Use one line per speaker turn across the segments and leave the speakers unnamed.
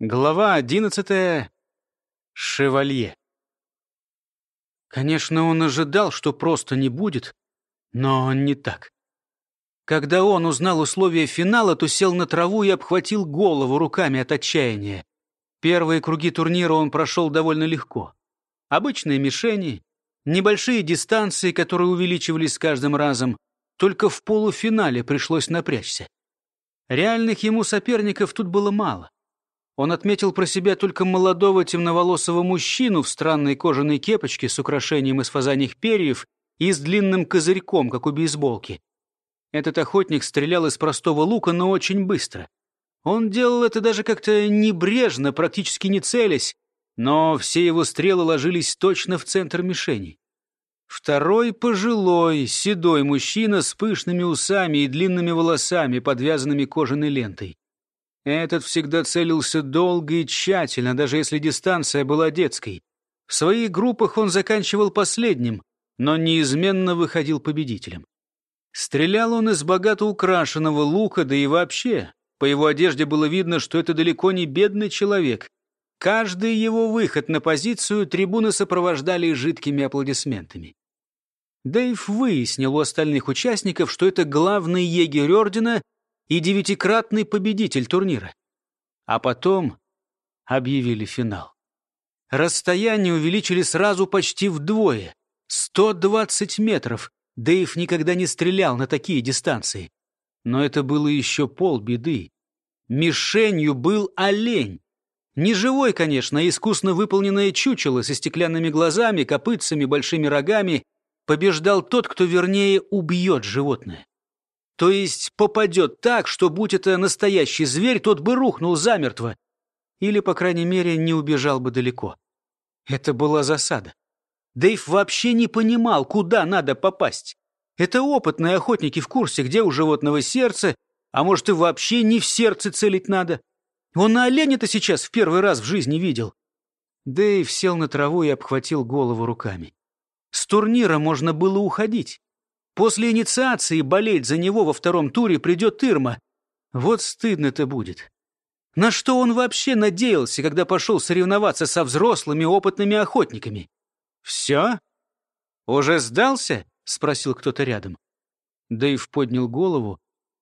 Глава одиннадцатая. Шевалье. Конечно, он ожидал, что просто не будет, но не так. Когда он узнал условия финала, то сел на траву и обхватил голову руками от отчаяния. Первые круги турнира он прошел довольно легко. Обычные мишени, небольшие дистанции, которые увеличивались с каждым разом. Только в полуфинале пришлось напрячься. Реальных ему соперников тут было мало. Он отметил про себя только молодого темноволосого мужчину в странной кожаной кепочке с украшением из фазаньих перьев и с длинным козырьком, как у бейсболки. Этот охотник стрелял из простого лука, но очень быстро. Он делал это даже как-то небрежно, практически не целясь, но все его стрелы ложились точно в центр мишени. Второй пожилой, седой мужчина с пышными усами и длинными волосами, подвязанными кожаной лентой. Этот всегда целился долго и тщательно, даже если дистанция была детской. В своих группах он заканчивал последним, но неизменно выходил победителем. Стрелял он из богато украшенного лука, да и вообще, по его одежде было видно, что это далеко не бедный человек. Каждый его выход на позицию трибуны сопровождали жидкими аплодисментами. Дэйв выяснил у остальных участников, что это главный егерь ордена и девятикратный победитель турнира. А потом объявили финал. Расстояние увеличили сразу почти вдвое. 120 метров. Дэйв никогда не стрелял на такие дистанции. Но это было еще полбеды. Мишенью был олень. Не живой, конечно, а искусно выполненное чучело со стеклянными глазами, копытцами, большими рогами. Побеждал тот, кто вернее убьет животное. То есть попадет так, что, будь это настоящий зверь, тот бы рухнул замертво. Или, по крайней мере, не убежал бы далеко. Это была засада. Дэйв вообще не понимал, куда надо попасть. Это опытные охотники в курсе, где у животного сердце, а может и вообще не в сердце целить надо. Он на оленя-то сейчас в первый раз в жизни видел. Дэйв сел на траву и обхватил голову руками. С турнира можно было уходить. После инициации болеть за него во втором туре придет Ирма. Вот стыдно-то будет. На что он вообще надеялся, когда пошел соревноваться со взрослыми опытными охотниками? «Все? Уже сдался?» — спросил кто-то рядом. Дэйв поднял голову.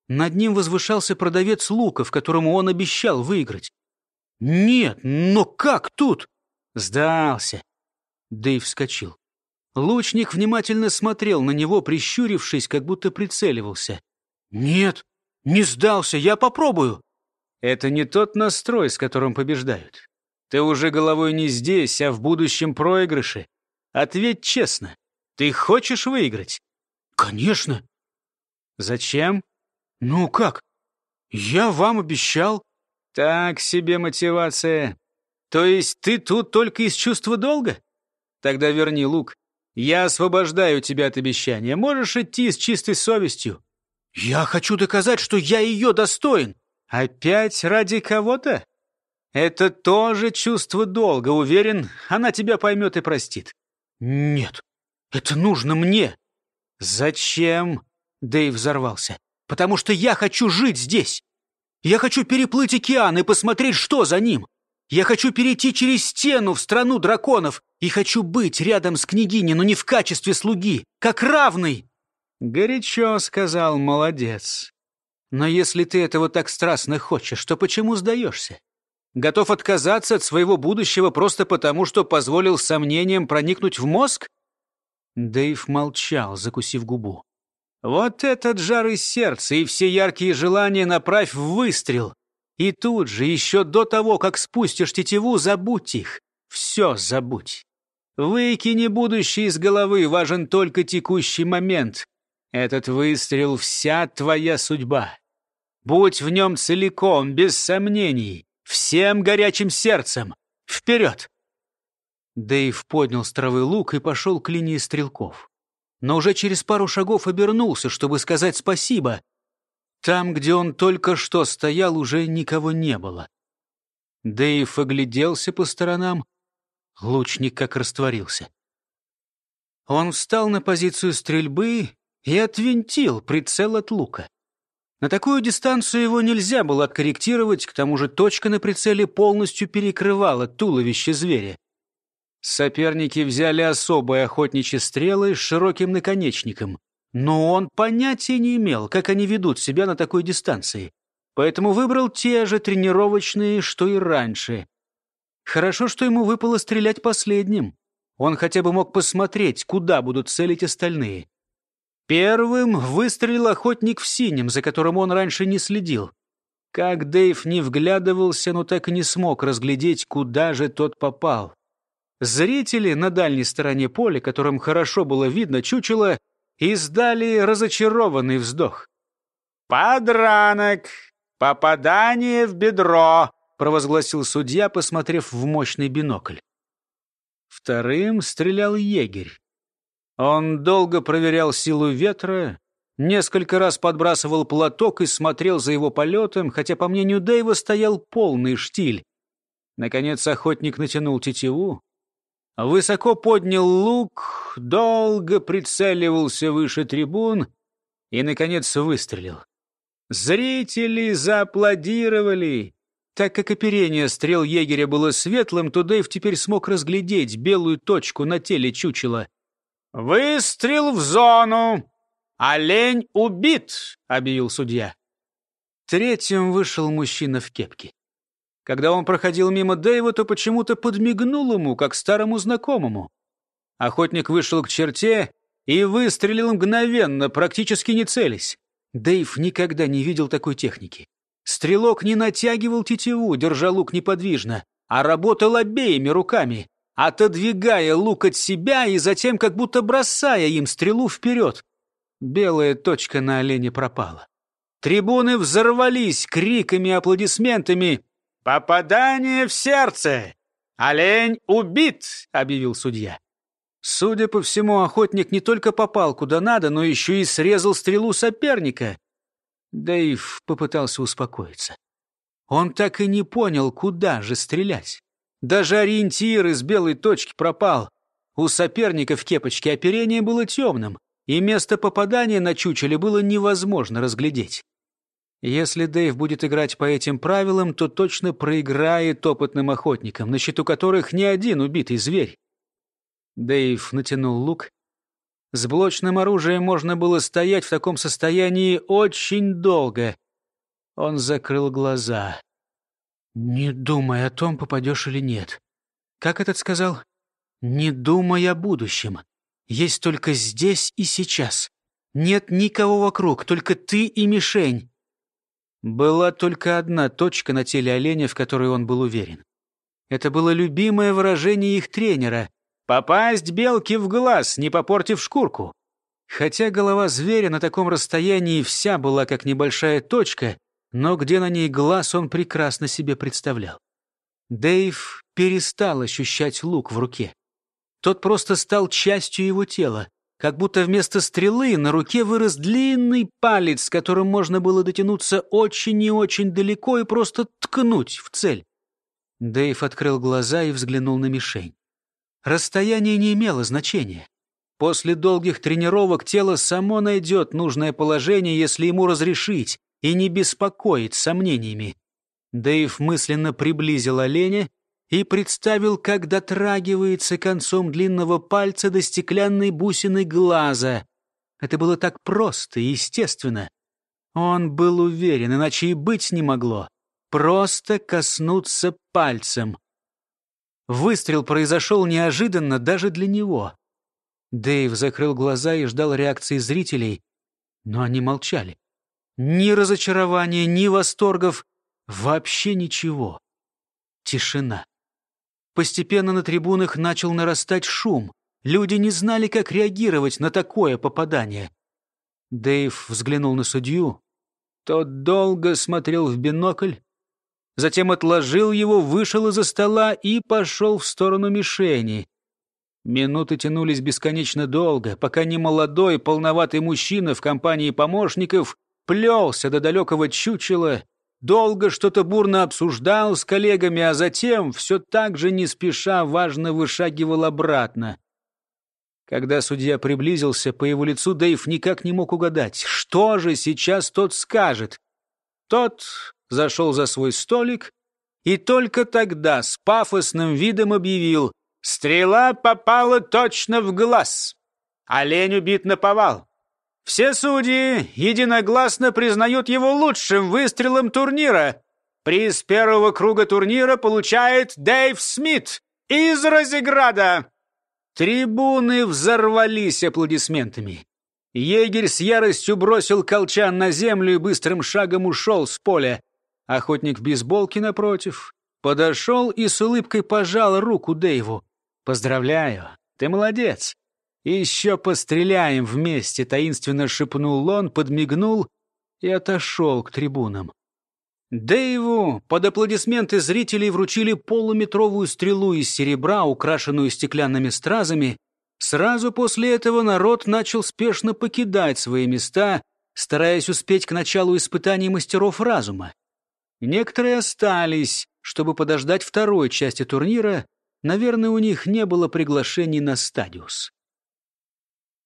Над ним возвышался продавец луков, которому он обещал выиграть. «Нет, но как тут?» «Сдался». Дэйв вскочил. Лучник внимательно смотрел на него, прищурившись, как будто прицеливался. «Нет, не сдался, я попробую». «Это не тот настрой, с которым побеждают. Ты уже головой не здесь, а в будущем проигрыше. Ответь честно, ты хочешь выиграть?» «Конечно». «Зачем?» «Ну как? Я вам обещал». «Так себе мотивация. То есть ты тут только из чувства долга? Тогда верни лук. Я освобождаю тебя от обещания. Можешь идти с чистой совестью. Я хочу доказать, что я ее достоин. Опять ради кого-то? Это тоже чувство долга. Уверен, она тебя поймет и простит. Нет, это нужно мне. Зачем? Дэйв взорвался. Потому что я хочу жить здесь. Я хочу переплыть океан и посмотреть, что за ним. Я хочу перейти через стену в страну драконов и хочу быть рядом с княгиней, но не в качестве слуги, как равный!» «Горячо», — сказал, — «молодец. Но если ты этого так страстно хочешь, то почему сдаешься? Готов отказаться от своего будущего просто потому, что позволил сомнениям проникнуть в мозг?» Дэйв молчал, закусив губу. «Вот этот жар из сердца и все яркие желания направь в выстрел!» И тут же, еще до того, как спустишь тетиву, забудь их. Все забудь. Выкини будущее из головы, важен только текущий момент. Этот выстрел — вся твоя судьба. Будь в нем целиком, без сомнений, всем горячим сердцем. Вперед! Дэйв поднял с травы лук и пошел к линии стрелков. Но уже через пару шагов обернулся, чтобы сказать спасибо — там, где он только что стоял, уже никого не было. Дэйв огляделся по сторонам. Лучник как растворился. Он встал на позицию стрельбы и отвинтил прицел от лука. На такую дистанцию его нельзя было откорректировать, к тому же точка на прицеле полностью перекрывала туловище зверя. Соперники взяли особые охотничьи стрелы с широким наконечником, но он понятия не имел, как они ведут себя на такой дистанции, поэтому выбрал те же тренировочные, что и раньше. Хорошо, что ему выпало стрелять последним. Он хотя бы мог посмотреть, куда будут целить остальные. Первым выстрелил охотник в синем, за которым он раньше не следил. Как Дэйв не вглядывался, но так и не смог разглядеть, куда же тот попал. Зрители на дальней стороне поля, которым хорошо было видно чучело, издали разочарованный вздох. «Подранок! Попадание в бедро!» — провозгласил судья, посмотрев в мощный бинокль. Вторым стрелял егерь. Он долго проверял силу ветра, несколько раз подбрасывал платок и смотрел за его полетом, хотя, по мнению Дэйва, стоял полный штиль. Наконец охотник натянул тетиву, высоко поднял лук, долго прицеливался выше трибун и, наконец, выстрелил. Зрители зааплодировали. Так как оперение стрел егеря было светлым, то Дэйв теперь смог разглядеть белую точку на теле чучела. «Выстрел в зону! Олень убит!» — объявил судья. Третьим вышел мужчина в кепке. Когда он проходил мимо Дэйва, то почему-то подмигнул ему, как старому знакомому. Охотник вышел к черте и выстрелил мгновенно, практически не целясь. Дэйв никогда не видел такой техники. Стрелок не натягивал тетиву, держа лук неподвижно, а работал обеими руками отодвигая лук от себя и затем как будто бросая им стрелу вперед. Белая точка на олене пропала. Трибуны взорвались криками и аплодисментами. «Попадание в сердце! Олень убит!» — объявил судья. Судя по всему, охотник не только попал куда надо, но еще и срезал стрелу соперника. Дэйв попытался успокоиться. Он так и не понял, куда же стрелять. Даже ориентир из белой точки пропал. У соперника в кепочке оперение было темным, и место попадания на чучеле было невозможно разглядеть. Если Дэйв будет играть по этим правилам, то точно проиграет опытным охотникам, на счету которых не один убитый зверь. Дэйв натянул лук. С блочным оружием можно было стоять в таком состоянии очень долго. Он закрыл глаза. «Не думай о том, попадешь или нет. Как этот сказал? Не думай о будущем. Есть только здесь и сейчас. Нет никого вокруг, только ты и мишень». Была только одна точка на теле оленя, в которой он был уверен. Это было любимое выражение их тренера — «попасть белке в глаз, не попортив шкурку». Хотя голова зверя на таком расстоянии вся была как небольшая точка, но где на ней глаз он прекрасно себе представлял. Дэйв перестал ощущать лук в руке. Тот просто стал частью его тела, как будто вместо стрелы на руке вырос длинный палец, с которым можно было дотянуться очень и очень далеко и просто ткнуть в цель. Дэйв открыл глаза и взглянул на мишень. Расстояние не имело значения. После долгих тренировок тело само найдет нужное положение, если ему разрешить, и не беспокоить сомнениями. Дэйв мысленно приблизил оленя и представил, как дотрагивается концом длинного пальца до стеклянной бусины глаза. Это было так просто и естественно. Он был уверен, иначе и быть не могло. Просто коснуться пальцем. Выстрел произошел неожиданно даже для него. Дэйв закрыл глаза и ждал реакции зрителей, но они молчали. Ни разочарования, ни восторгов, вообще ничего. Тишина. Постепенно на трибунах начал нарастать шум. Люди не знали, как реагировать на такое попадание. Дэйв взглянул на судью. Тот долго смотрел в бинокль, затем отложил его, вышел из-за стола и пошел в сторону мишени. Минуты тянулись бесконечно долго, пока не молодой, полноватый мужчина в компании помощников плелся до далекого чучела, долго что-то бурно обсуждал с коллегами, а затем все так же не спеша важно вышагивал обратно. Когда судья приблизился, по его лицу Дэйв никак не мог угадать, что же сейчас тот скажет. Тот зашел за свой столик и только тогда с пафосным видом объявил «Стрела попала точно в глаз. Олень убит на повал. Все судьи единогласно признают его лучшим выстрелом турнира. Приз первого круга турнира получает Дэйв Смит из Розеграда». Трибуны взорвались аплодисментами. Егерь с яростью бросил колчан на землю и быстрым шагом ушел с поля. Охотник в бейсболке, напротив, подошел и с улыбкой пожал руку Дэйву. «Поздравляю, ты молодец. Еще постреляем вместе», — таинственно шепнул он, подмигнул и отошел к трибунам. Дэйву под аплодисменты зрителей вручили полуметровую стрелу из серебра, украшенную стеклянными стразами. Сразу после этого народ начал спешно покидать свои места, стараясь успеть к началу испытаний мастеров разума. Некоторые остались, чтобы подождать второй части турнира. Наверное, у них не было приглашений на стадиус.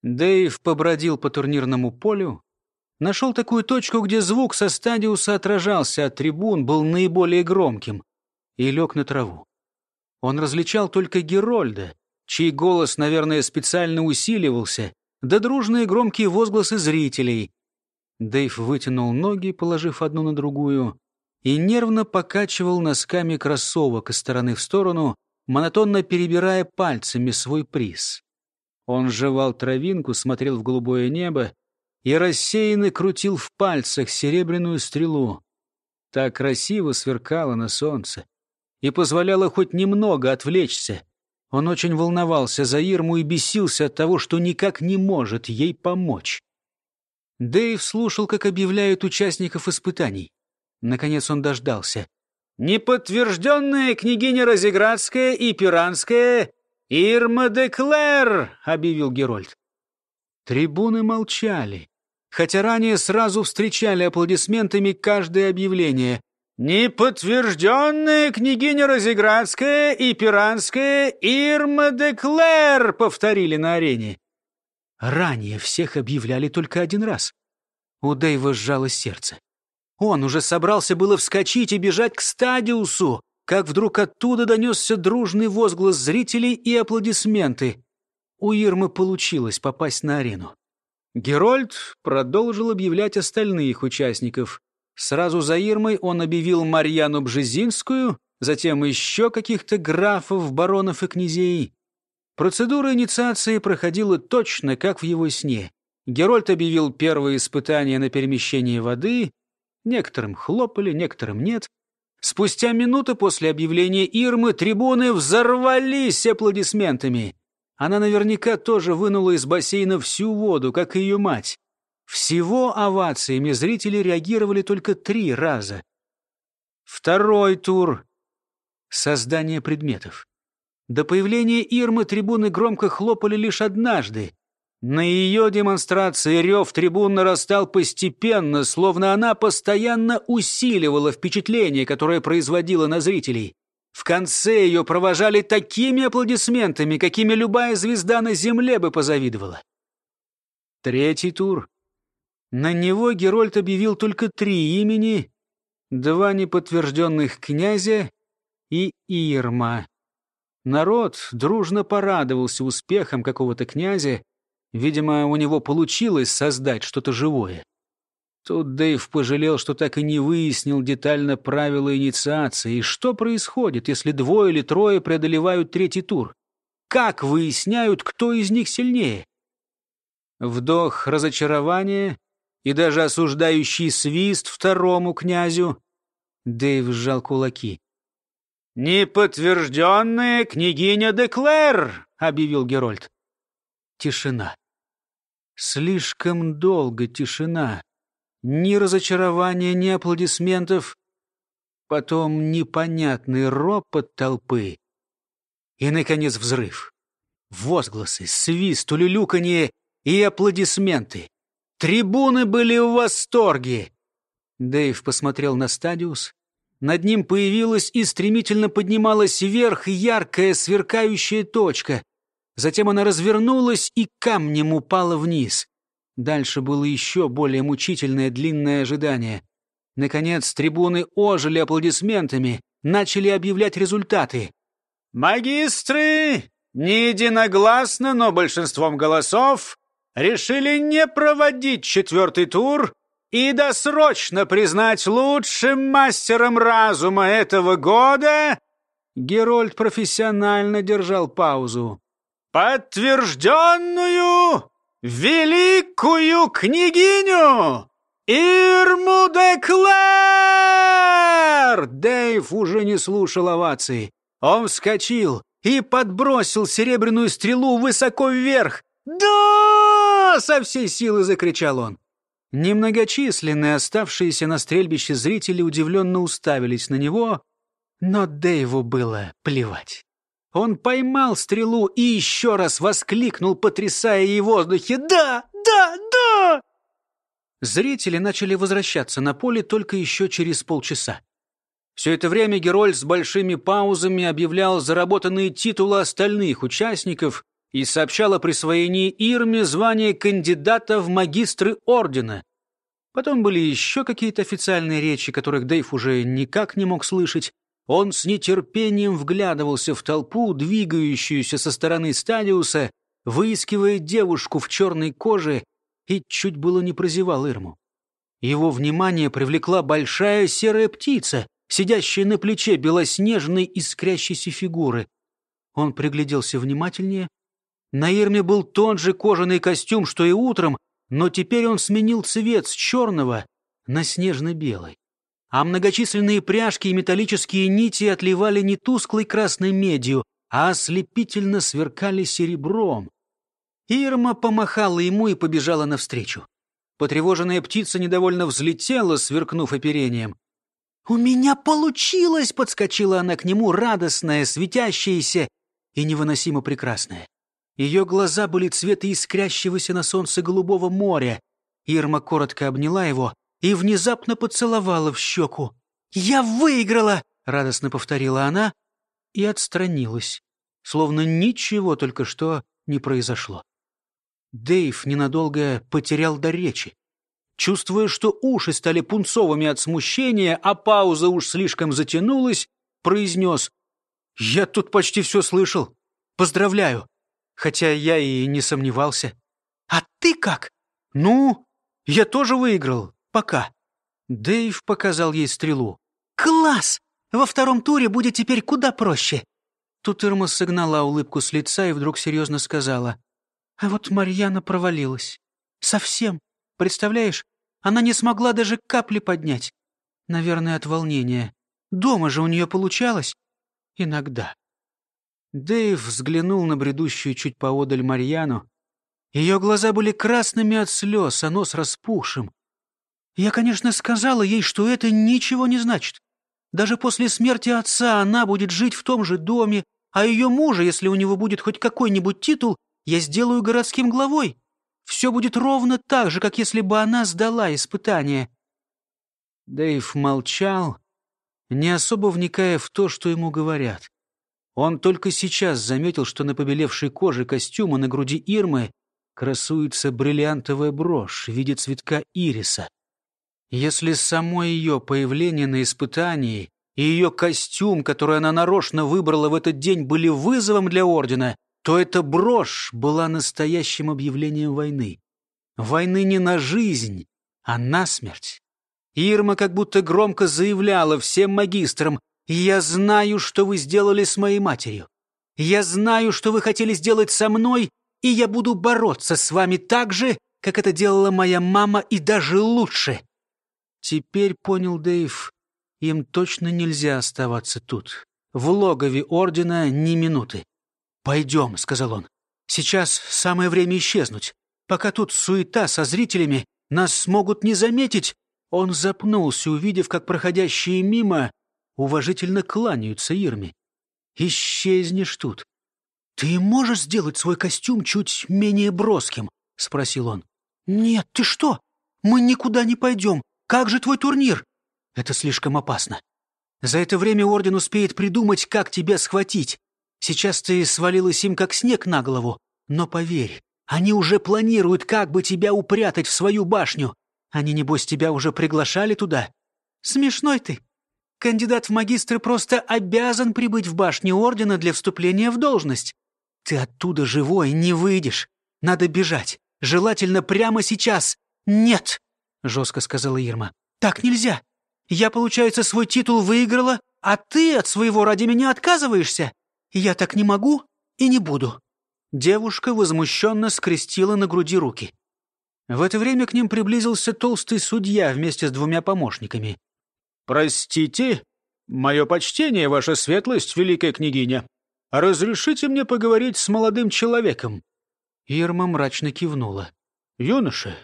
Дэйв побродил по турнирному полю, нашел такую точку, где звук со стадиуса отражался от трибун, был наиболее громким, и лег на траву. Он различал только Герольда, чей голос, наверное, специально усиливался, да дружные громкие возгласы зрителей. Дэйв вытянул ноги, положив одну на другую, и нервно покачивал носками кроссовок из стороны в сторону, монотонно перебирая пальцами свой приз. Он жевал травинку, смотрел в голубое небо, и рассеянно крутил в пальцах серебряную стрелу. Так красиво сверкала на солнце и позволяла хоть немного отвлечься. Он очень волновался за Ирму и бесился от того, что никак не может ей помочь. Дэйв слушал, как объявляют участников испытаний. Наконец он дождался. «Неподтвержденная княгиня Розеградская и Пиранская Ирма де Клэр!» — объявил Герольд. Трибуны молчали хотя ранее сразу встречали аплодисментами каждое объявление. «Неподтвержденная княгиня Розеградская и Пиранская Ирма де Клэр», — повторили на арене. Ранее всех объявляли только один раз. У Дэйва сжалось сердце. Он уже собрался было вскочить и бежать к стадиусу, как вдруг оттуда донесся дружный возглас зрителей и аплодисменты. У Ирмы получилось попасть на арену. Герольд продолжил объявлять остальных участников. Сразу за Ирмой он объявил Марьяну Бжезинскую, затем еще каких-то графов, баронов и князей. Процедура инициации проходила точно, как в его сне. Герольд объявил первые испытания на перемещение воды. Некоторым хлопали, некоторым нет. Спустя минуты после объявления Ирмы трибуны взорвались аплодисментами. Она наверняка тоже вынула из бассейна всю воду, как и ее мать. Всего овациями зрители реагировали только три раза. Второй тур — создание предметов. До появления Ирмы трибуны громко хлопали лишь однажды. На ее демонстрации рев трибун нарастал постепенно, словно она постоянно усиливала впечатление, которое производила на зрителей. В конце ее провожали такими аплодисментами, какими любая звезда на земле бы позавидовала. Третий тур. На него Герольд объявил только три имени, два неподтвержденных князя и Ирма. Народ дружно порадовался успехом какого-то князя. Видимо, у него получилось создать что-то живое. Тут Дэйв пожалел, что так и не выяснил детально правила инициации. И что происходит, если двое или трое преодолевают третий тур? Как выясняют, кто из них сильнее? Вдох разочарования и даже осуждающий свист второму князю. Дэйв сжал кулаки. «Неподтвержденная княгиня Деклэр!» — объявил Герольд. Тишина. Слишком долго тишина. Ни разочарования, ни аплодисментов. Потом непонятный ропот толпы. И, наконец, взрыв. Возгласы, свист, улюлюканье и аплодисменты. Трибуны были в восторге. Дэйв посмотрел на Стадиус. Над ним появилась и стремительно поднималась вверх яркая сверкающая точка. Затем она развернулась и камнем упала вниз. Дальше было еще более мучительное длинное ожидание. Наконец, трибуны ожили аплодисментами, начали объявлять результаты. «Магистры, не единогласно, но большинством голосов, решили не проводить четвертый тур и досрочно признать лучшим мастером разума этого года...» Герольд профессионально держал паузу. «Подтвержденную великую княгиню Ирму де Клэр!» Дэйв уже не слушал овации. Он вскочил и подбросил серебряную стрелу высоко вверх. «Да!» — со всей силы закричал он. Немногочисленные оставшиеся на стрельбище зрители удивленно уставились на него, но Дэйву было плевать. Он поймал стрелу и еще раз воскликнул, потрясая ей в воздухе «Да! Да! Да!» Зрители начали возвращаться на поле только еще через полчаса. Все это время Герольд с большими паузами объявлял заработанные титулы остальных участников и сообщал о присвоении Ирме звания кандидата в магистры ордена. Потом были еще какие-то официальные речи, которых Дэйв уже никак не мог слышать. Он с нетерпением вглядывался в толпу, двигающуюся со стороны Стадиуса, выискивая девушку в черной коже, и чуть было не прозевал Ирму. Его внимание привлекла большая серая птица — сидящая на плече белоснежной искрящейся фигуры. Он пригляделся внимательнее. На Ирме был тот же кожаный костюм, что и утром, но теперь он сменил цвет с черного на снежно-белый. А многочисленные пряжки и металлические нити отливали не тусклой красной медью, а ослепительно сверкали серебром. Ирма помахала ему и побежала навстречу. Потревоженная птица недовольно взлетела, сверкнув оперением. «У меня получилось!» — подскочила она к нему, радостная, светящаяся и невыносимо прекрасная. Ее глаза были цвета искрящегося на солнце голубого моря. Ирма коротко обняла его и внезапно поцеловала в щеку. «Я выиграла!» — радостно повторила она и отстранилась, словно ничего только что не произошло. Дэйв ненадолго потерял дар речи. Чувствуя, что уши стали пунцовыми от смущения, а пауза уж слишком затянулась, произнес «Я тут почти все слышал. Поздравляю!» Хотя я и не сомневался. «А ты как?» «Ну, я тоже выиграл. Пока». Дэйв показал ей стрелу. «Класс! Во втором туре будет теперь куда проще!» Тут Ирма согнала улыбку с лица и вдруг серьезно сказала. «А вот Марьяна провалилась. Совсем. Представляешь, она не смогла даже капли поднять. Наверное, от волнения. Дома же у нее получалось. Иногда. Дэйв взглянул на бредущую чуть поодаль Марьяну. Ее глаза были красными от слез, а нос распухшим. Я, конечно, сказала ей, что это ничего не значит. Даже после смерти отца она будет жить в том же доме, а ее мужа, если у него будет хоть какой-нибудь титул, я сделаю городским главой. Все будет ровно так же, как если бы она сдала испытание. Дэйв молчал, не особо вникая в то, что ему говорят. Он только сейчас заметил, что на побелевшей коже костюма на груди Ирмы красуется бриллиантовая брошь в виде цветка ириса. Если само ее появление на испытании и ее костюм, который она нарочно выбрала в этот день, были вызовом для Ордена, то эта брошь была настоящим объявлением войны. Войны не на жизнь, а на смерть. Ирма как будто громко заявляла всем магистрам, «Я знаю, что вы сделали с моей матерью. Я знаю, что вы хотели сделать со мной, и я буду бороться с вами так же, как это делала моя мама, и даже лучше». Теперь, понял Дэйв, им точно нельзя оставаться тут. В логове Ордена ни минуты. «Пойдем», — сказал он. «Сейчас самое время исчезнуть. Пока тут суета со зрителями, нас смогут не заметить». Он запнулся, увидев, как проходящие мимо уважительно кланяются Ирме. «Исчезнешь тут». «Ты можешь сделать свой костюм чуть менее броским?» — спросил он. «Нет, ты что? Мы никуда не пойдем. Как же твой турнир?» «Это слишком опасно. За это время Орден успеет придумать, как тебя схватить. Сейчас ты свалилась им, как снег на голову. Но поверь, они уже планируют, как бы тебя упрятать в свою башню. Они, небось, тебя уже приглашали туда. Смешной ты. Кандидат в магистры просто обязан прибыть в башню ордена для вступления в должность. Ты оттуда живой не выйдешь. Надо бежать. Желательно прямо сейчас. Нет, — жестко сказала Ирма. Так нельзя. Я, получается, свой титул выиграла, а ты от своего ради меня отказываешься. Я так не могу и не буду. Девушка возмущенно скрестила на груди руки. В это время к ним приблизился толстый судья вместе с двумя помощниками. «Простите, мое почтение, ваша светлость, великая княгиня. Разрешите мне поговорить с молодым человеком?» Ирма мрачно кивнула. «Юноша,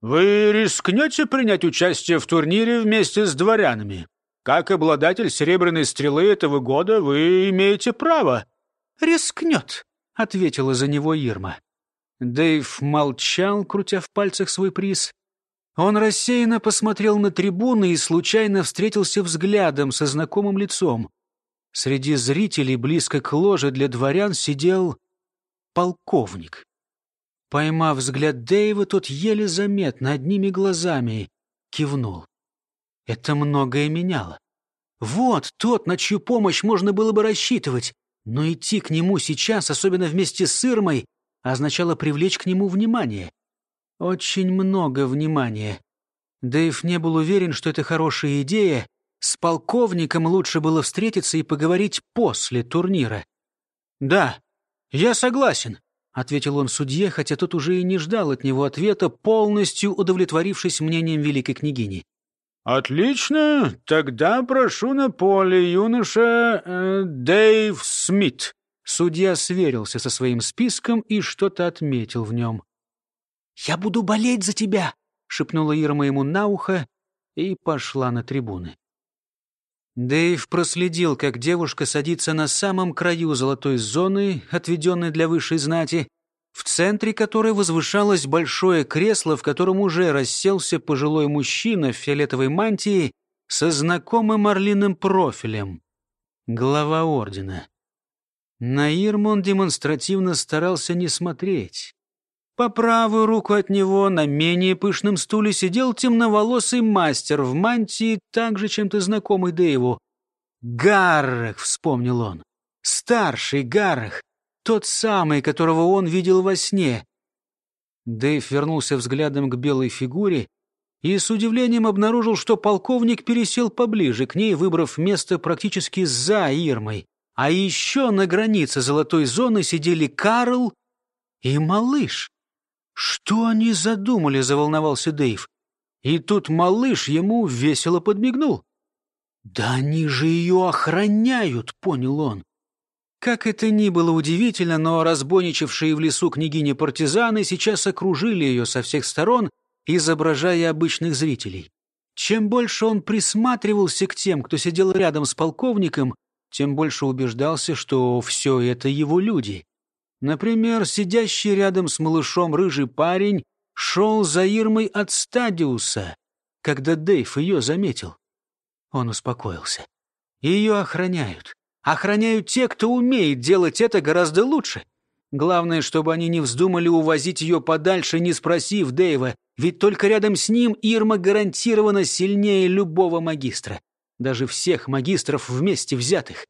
вы рискнете принять участие в турнире вместе с дворянами? Как обладатель серебряной стрелы этого года вы имеете право». «Рискнет», — ответила за него Ирма. Дэйв молчал, крутя в пальцах свой приз. Он рассеянно посмотрел на трибуны и случайно встретился взглядом со знакомым лицом. Среди зрителей близко к ложе для дворян сидел полковник. Поймав взгляд Дэйва, тот еле заметно, одними глазами, кивнул. Это многое меняло. Вот тот, на чью помощь можно было бы рассчитывать. Но идти к нему сейчас, особенно вместе с Ирмой, означало привлечь к нему внимание. Очень много внимания. Дэйв не был уверен, что это хорошая идея. С полковником лучше было встретиться и поговорить после турнира. «Да, я согласен», — ответил он судье, хотя тот уже и не ждал от него ответа, полностью удовлетворившись мнением великой княгини. «Отлично. Тогда прошу на поле, юноша э, Дэйв Смит». Судья сверился со своим списком и что-то отметил в нем. «Я буду болеть за тебя!» — шепнула Ирма ему на ухо и пошла на трибуны. Дэйв проследил, как девушка садится на самом краю золотой зоны, отведенной для высшей знати, в центре которой возвышалось большое кресло, в котором уже расселся пожилой мужчина в фиолетовой мантии со знакомым орлиным профилем. Глава ордена. На Ирму он демонстративно старался не смотреть. По правую руку от него на менее пышном стуле сидел темноволосый мастер в мантии, также чем-то знакомый Дэйву. «Гаррах», — вспомнил он, — «старший Гаррах, тот самый, которого он видел во сне». Дэйв вернулся взглядом к белой фигуре и с удивлением обнаружил, что полковник пересел поближе к ней, выбрав место практически за Ирмой. А еще на границе золотой зоны сидели Карл и малыш. «Что они задумали?» — заволновался Дэйв. И тут малыш ему весело подмигнул. «Да они же ее охраняют!» — понял он. Как это ни было удивительно, но разбойничавшие в лесу княгини-партизаны сейчас окружили ее со всех сторон, изображая обычных зрителей. Чем больше он присматривался к тем, кто сидел рядом с полковником, тем больше убеждался, что все это его люди. Например, сидящий рядом с малышом рыжий парень шел за Ирмой от Стадиуса, когда Дэйв ее заметил. Он успокоился. Ее охраняют. Охраняют те, кто умеет делать это гораздо лучше. Главное, чтобы они не вздумали увозить ее подальше, не спросив Дэйва, ведь только рядом с ним Ирма гарантированно сильнее любого магистра даже всех магистров вместе взятых.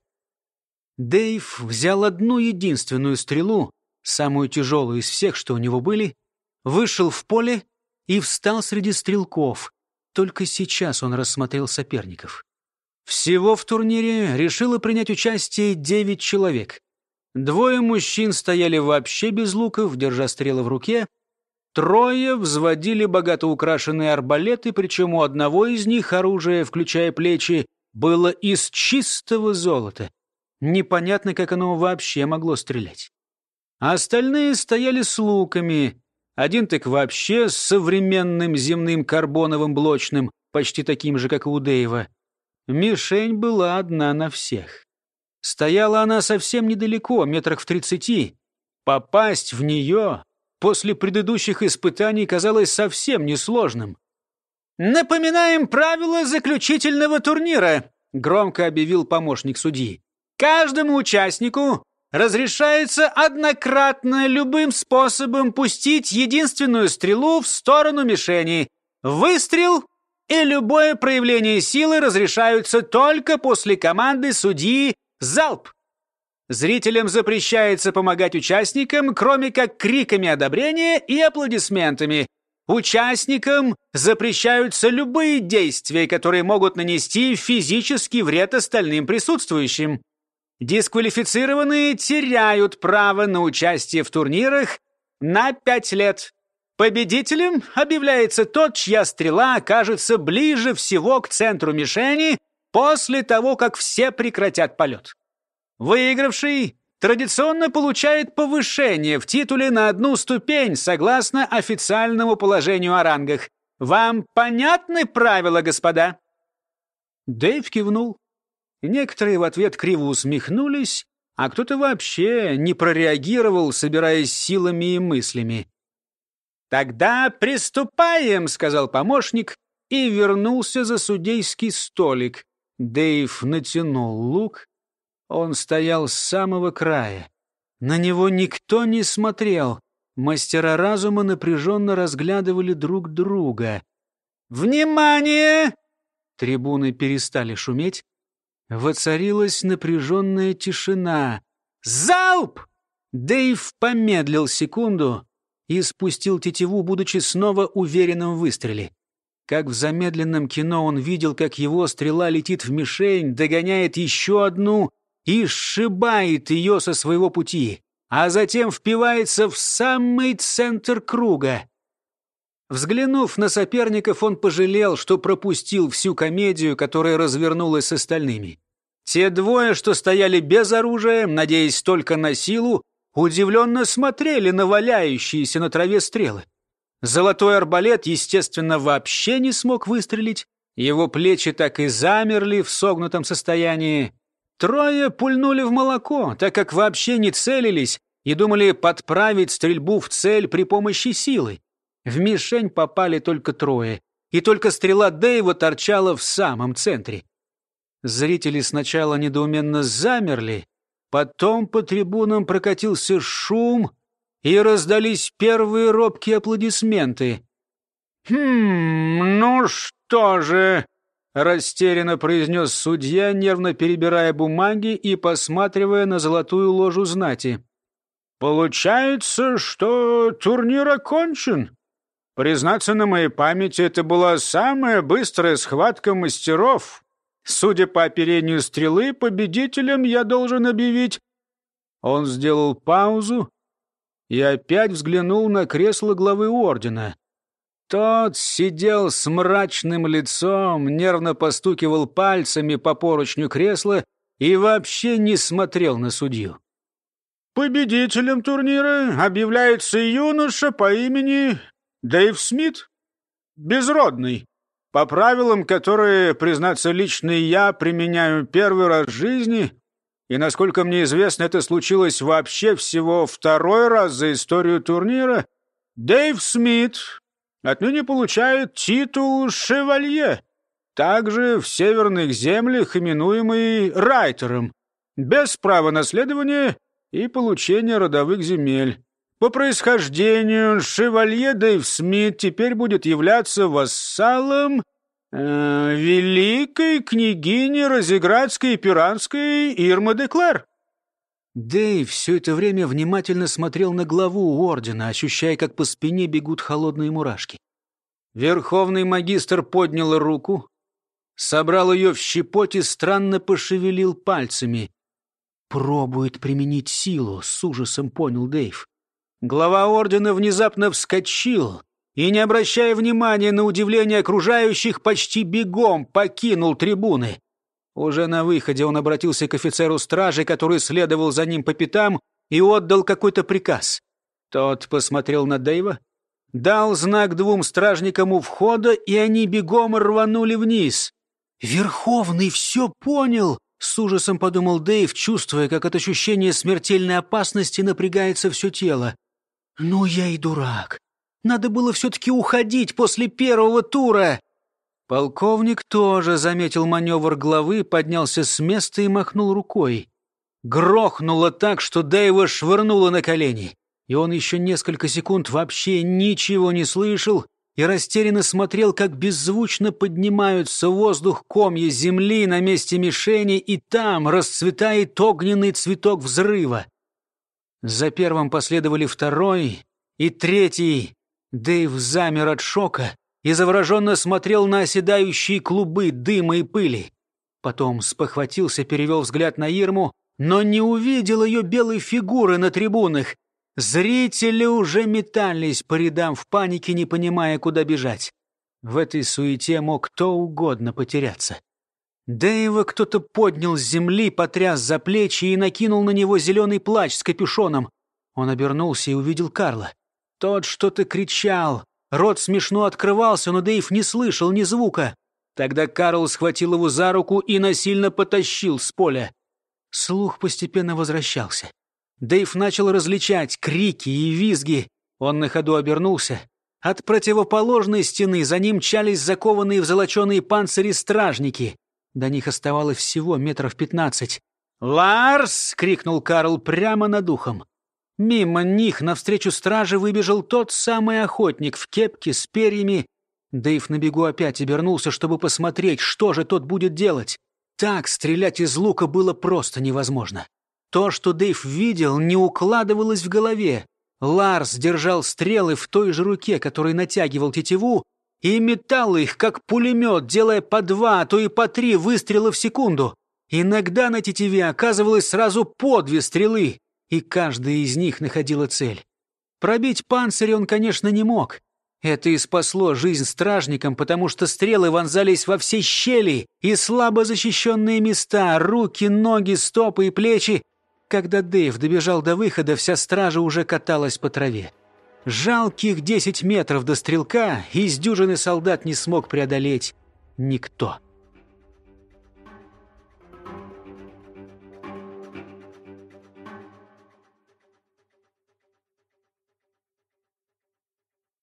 Дэйв взял одну единственную стрелу, самую тяжелую из всех, что у него были, вышел в поле и встал среди стрелков. Только сейчас он рассмотрел соперников. Всего в турнире решило принять участие девять человек. Двое мужчин стояли вообще без луков, держа стрелы в руке, Трое взводили богато украшенные арбалеты, причем у одного из них оружие, включая плечи, было из чистого золота. Непонятно, как оно вообще могло стрелять. А остальные стояли с луками. Один так вообще с современным земным карбоновым блочным, почти таким же, как и у Дэйва. Мишень была одна на всех. Стояла она совсем недалеко, метрах в тридцати. Попасть в нее после предыдущих испытаний казалось совсем несложным. «Напоминаем правила заключительного турнира», — громко объявил помощник судьи. «Каждому участнику разрешается однократно любым способом пустить единственную стрелу в сторону мишени. Выстрел и любое проявление силы разрешаются только после команды судьи «Залп». Зрителям запрещается помогать участникам, кроме как криками одобрения и аплодисментами. Участникам запрещаются любые действия, которые могут нанести физический вред остальным присутствующим. Дисквалифицированные теряют право на участие в турнирах на пять лет. Победителем объявляется тот, чья стрела окажется ближе всего к центру мишени после того, как все прекратят полет. Выигравший традиционно получает повышение в титуле на одну ступень согласно официальному положению о рангах. Вам понятны правила, господа?» Дэйв кивнул. Некоторые в ответ криво усмехнулись, а кто-то вообще не прореагировал, собираясь силами и мыслями. «Тогда приступаем», — сказал помощник и вернулся за судейский столик. Дэйв натянул лук. Он стоял с самого края. На него никто не смотрел. Мастера разума напряженно разглядывали друг друга. «Внимание!» Трибуны перестали шуметь. Воцарилась напряженная тишина. «Залп!» Дэйв помедлил секунду и спустил тетиву, будучи снова уверенным в выстреле. Как в замедленном кино он видел, как его стрела летит в мишень, догоняет еще одну и сшибает ее со своего пути, а затем впивается в самый центр круга. Взглянув на соперников, он пожалел, что пропустил всю комедию, которая развернулась с остальными. Те двое, что стояли без оружия, надеясь только на силу, удивленно смотрели на валяющиеся на траве стрелы. Золотой арбалет, естественно, вообще не смог выстрелить. Его плечи так и замерли в согнутом состоянии. Трое пульнули в молоко, так как вообще не целились и думали подправить стрельбу в цель при помощи силы. В мишень попали только трое, и только стрела Дэйва торчала в самом центре. Зрители сначала недоуменно замерли, потом по трибунам прокатился шум, и раздались первые робкие аплодисменты. «Хм, ну что же...» — растерянно произнес судья, нервно перебирая бумаги и посматривая на золотую ложу знати. «Получается, что турнир окончен?» Признаться, на моей памяти это была самая быстрая схватка мастеров. Судя по оперению стрелы, победителем я должен объявить... Он сделал паузу и опять взглянул на кресло главы ордена. Тот сидел с мрачным лицом, нервно постукивал пальцами по поручню кресла и вообще не смотрел на судью. Победителем турнира объявляется юноша по имени Дэйв Смит, безродный. По правилам, которые, признаться, лично я применяю первый раз в жизни, и, насколько мне известно, это случилось вообще всего второй раз за историю турнира, Дэйв Смит отныне получает титул «Шевалье», также в северных землях именуемый Райтером, без права наследования и получения родовых земель. По происхождению шевалье Дэйв Смит теперь будет являться вассалом э, великой княгини Розеградской и Пиранской Ирмы де Клэр. Дэйв все это время внимательно смотрел на главу ордена, ощущая, как по спине бегут холодные мурашки. Верховный магистр поднял руку, собрал ее в щепоте, странно пошевелил пальцами. «Пробует применить силу», — с ужасом понял Дэйв. Глава ордена внезапно вскочил и, не обращая внимания на удивление окружающих, почти бегом покинул трибуны. Уже на выходе он обратился к офицеру стражи, который следовал за ним по пятам, и отдал какой-то приказ. Тот посмотрел на Дэйва, дал знак двум стражникам у входа, и они бегом рванули вниз. «Верховный все понял!» — с ужасом подумал Дэйв, чувствуя, как от ощущения смертельной опасности напрягается все тело. «Ну я и дурак. Надо было все-таки уходить после первого тура». Полковник тоже заметил маневр главы, поднялся с места и махнул рукой. Грохнуло так, что Дэйва швырнуло на колени. И он еще несколько секунд вообще ничего не слышал и растерянно смотрел, как беззвучно поднимаются в воздух комья земли на месте мишени, и там расцветает огненный цветок взрыва. За первым последовали второй и третий. Дэйв замер от шока и завороженно смотрел на оседающие клубы дыма и пыли. Потом спохватился, перевел взгляд на Ирму, но не увидел ее белой фигуры на трибунах. Зрители уже метались по рядам в панике, не понимая, куда бежать. В этой суете мог кто угодно потеряться. Дэйва кто-то поднял с земли, потряс за плечи и накинул на него зеленый плащ с капюшоном. Он обернулся и увидел Карла. Тот что-то кричал. Рот смешно открывался, но Дэйв не слышал ни звука. Тогда Карл схватил его за руку и насильно потащил с поля. Слух постепенно возвращался. Дэйв начал различать крики и визги. Он на ходу обернулся. От противоположной стены за ним мчались закованные в золоченые панцири стражники. До них оставалось всего метров пятнадцать. «Ларс!» — крикнул Карл прямо над ухом. Мимо них навстречу страже выбежал тот самый охотник в кепке с перьями. Дэйв на бегу опять обернулся, чтобы посмотреть, что же тот будет делать. Так стрелять из лука было просто невозможно. То, что Дэйв видел, не укладывалось в голове. Ларс держал стрелы в той же руке, которой натягивал тетиву, и метал их, как пулемет, делая по два, а то и по три выстрела в секунду. Иногда на тетиве оказывалось сразу по две стрелы, и каждая из них находила цель. Пробить панцирь он, конечно, не мог. Это и спасло жизнь стражникам, потому что стрелы вонзались во все щели и слабо защищенные места, руки, ноги, стопы и плечи. Когда Дэйв добежал до выхода, вся стража уже каталась по траве. Жалких десять метров до стрелка из дюжины солдат не смог преодолеть никто.